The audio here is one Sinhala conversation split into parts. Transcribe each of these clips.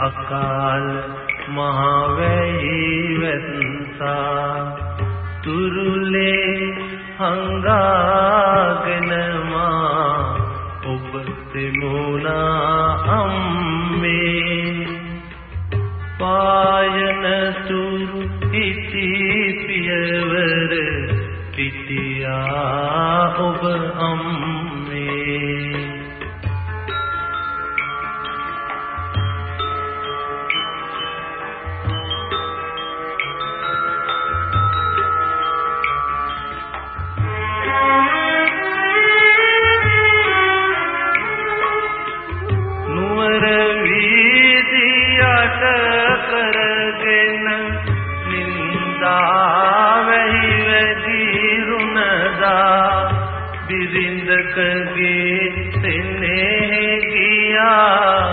අකාල මහවැයි වැත්සා තුරුලේ හංගාගෙන මා ඔබ දෙමුණා. බිරිඳකගේ තෙන්නේ ගියා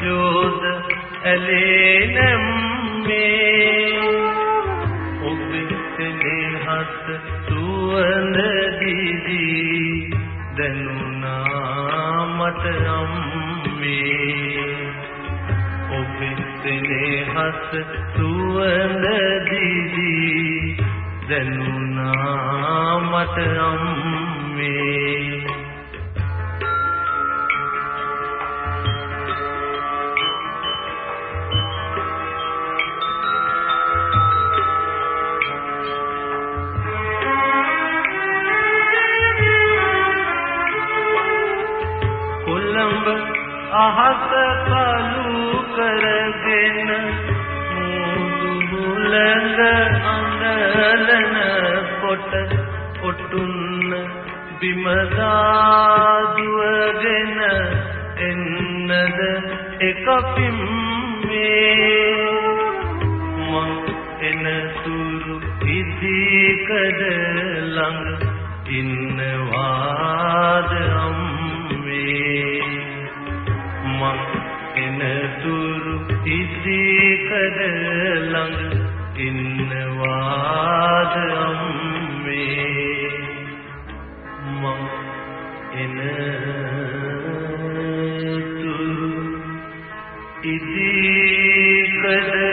යෝධ ඇලේ නැම්මේ. ඔබේ හත් සුවඳ දිදී දැනුණා මට අම්මේ. ඔබේ ස්නේහත් සුවඳ දිදී දැනුණා මට අම්මේ. කොළඹ අහස කළු කරගෙන මුදුලඟ අඟලන කොට ඔටුන්න බිමදාදුවගෙන එන්නද එක පිම්මේ මං එන තුරු ඉදිකඩ ළඟ ඉන්නවාද තුරු ඉදිකඩ ළඟ ඉන්නවාද අම්මේ. මං එන තුරු ඉදිකඩ